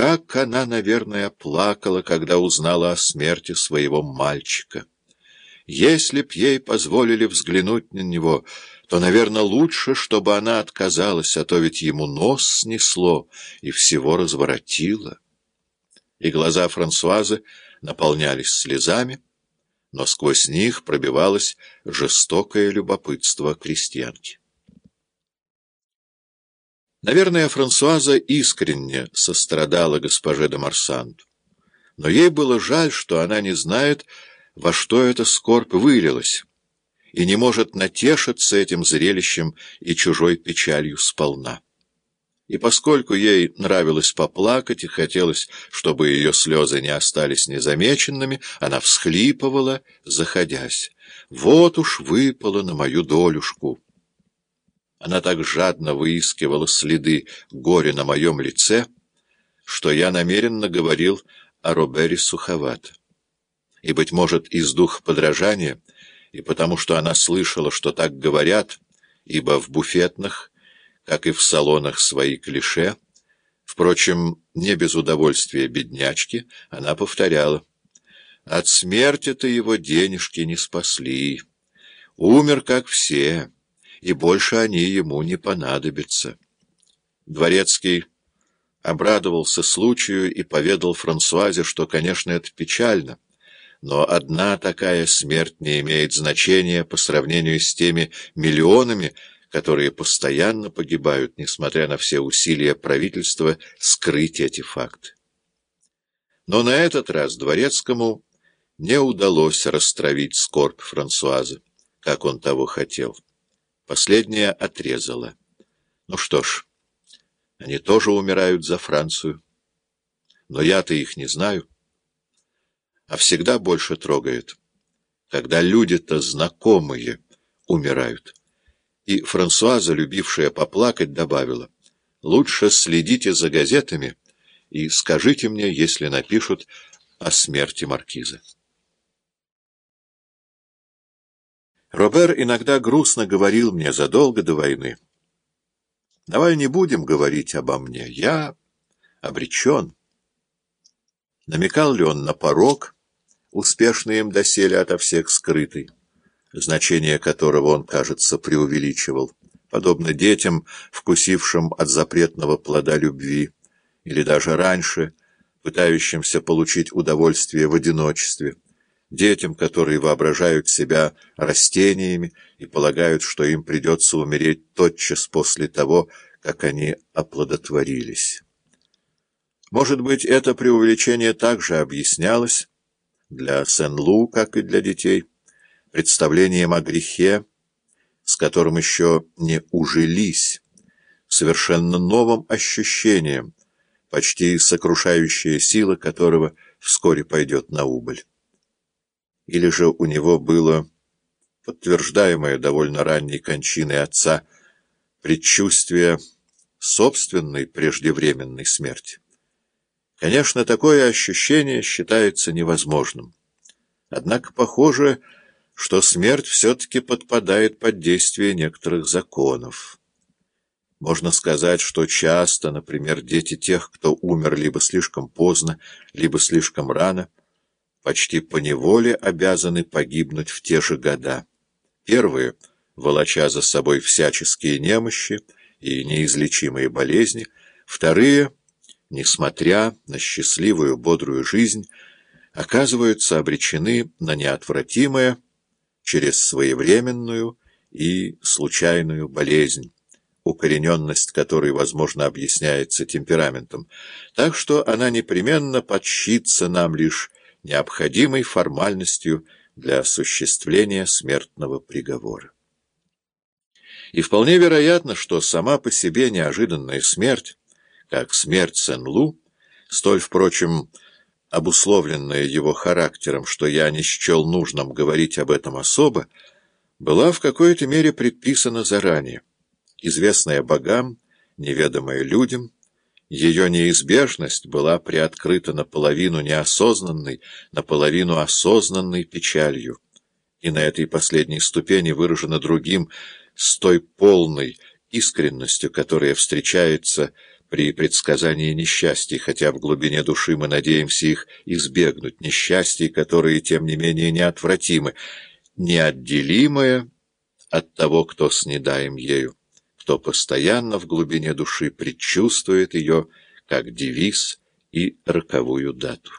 Как она, наверное, плакала, когда узнала о смерти своего мальчика. Если б ей позволили взглянуть на него, то, наверное, лучше, чтобы она отказалась, а то ведь ему нос снесло и всего разворотило. И глаза Франсуазы наполнялись слезами, но сквозь них пробивалось жестокое любопытство крестьянки. Наверное, Франсуаза искренне сострадала госпоже де Марсант, но ей было жаль, что она не знает, во что эта скорбь вылилась, и не может натешиться этим зрелищем и чужой печалью сполна. И поскольку ей нравилось поплакать и хотелось, чтобы ее слезы не остались незамеченными, она всхлипывала, заходясь. «Вот уж выпало на мою долюшку». Она так жадно выискивала следы горя на моем лице, что я намеренно говорил о Робере суховато и, быть может, из духа подражания, и потому что она слышала, что так говорят, ибо в буфетных, как и в салонах свои клише, впрочем, не без удовольствия беднячки, она повторяла. От смерти-то его денежки не спасли. Умер, как все, и больше они ему не понадобятся. Дворецкий обрадовался случаю и поведал Франсуазе, что, конечно, это печально, но одна такая смерть не имеет значения по сравнению с теми миллионами, которые постоянно погибают, несмотря на все усилия правительства скрыть эти факты. Но на этот раз Дворецкому не удалось растравить скорбь Франсуазы, как он того хотел. Последняя отрезала. Ну что ж, они тоже умирают за Францию. Но я-то их не знаю а всегда больше трогает, когда люди-то знакомые умирают. И Франсуаза, любившая поплакать, добавила, «Лучше следите за газетами и скажите мне, если напишут о смерти маркиза». Робер иногда грустно говорил мне задолго до войны, «Давай не будем говорить обо мне, я обречен». Намекал ли он на порог, успешно им доселе ото всех скрытый, значение которого он, кажется, преувеличивал, подобно детям, вкусившим от запретного плода любви, или даже раньше, пытающимся получить удовольствие в одиночестве, детям, которые воображают себя растениями и полагают, что им придется умереть тотчас после того, как они оплодотворились. Может быть, это преувеличение также объяснялось, для Сен-Лу, как и для детей, представлением о грехе, с которым еще не ужились, совершенно новым ощущением, почти сокрушающая сила которого вскоре пойдет на убыль. Или же у него было, подтверждаемое довольно ранней кончиной отца, предчувствие собственной преждевременной смерти. Конечно, такое ощущение считается невозможным. Однако похоже, что смерть все-таки подпадает под действие некоторых законов. Можно сказать, что часто, например, дети тех, кто умер либо слишком поздно, либо слишком рано, почти поневоле обязаны погибнуть в те же года. Первые, волоча за собой всяческие немощи и неизлечимые болезни, вторые — несмотря на счастливую бодрую жизнь, оказываются обречены на неотвратимое через своевременную и случайную болезнь, укорененность которой, возможно, объясняется темпераментом, так что она непременно подщится нам лишь необходимой формальностью для осуществления смертного приговора. И вполне вероятно, что сама по себе неожиданная смерть как смерть Сен-Лу, столь, впрочем, обусловленная его характером, что я не счел нужным говорить об этом особо, была в какой-то мере предписана заранее, известная богам, неведомая людям, ее неизбежность была приоткрыта наполовину неосознанной, наполовину осознанной печалью, и на этой последней ступени выражена другим с той полной искренностью, которая встречается при предсказании несчастий, хотя в глубине души мы надеемся их избегнуть, несчастий, которые, тем не менее, неотвратимы, неотделимое от того, кто снедаем ею, кто постоянно в глубине души предчувствует ее как девиз и роковую дату.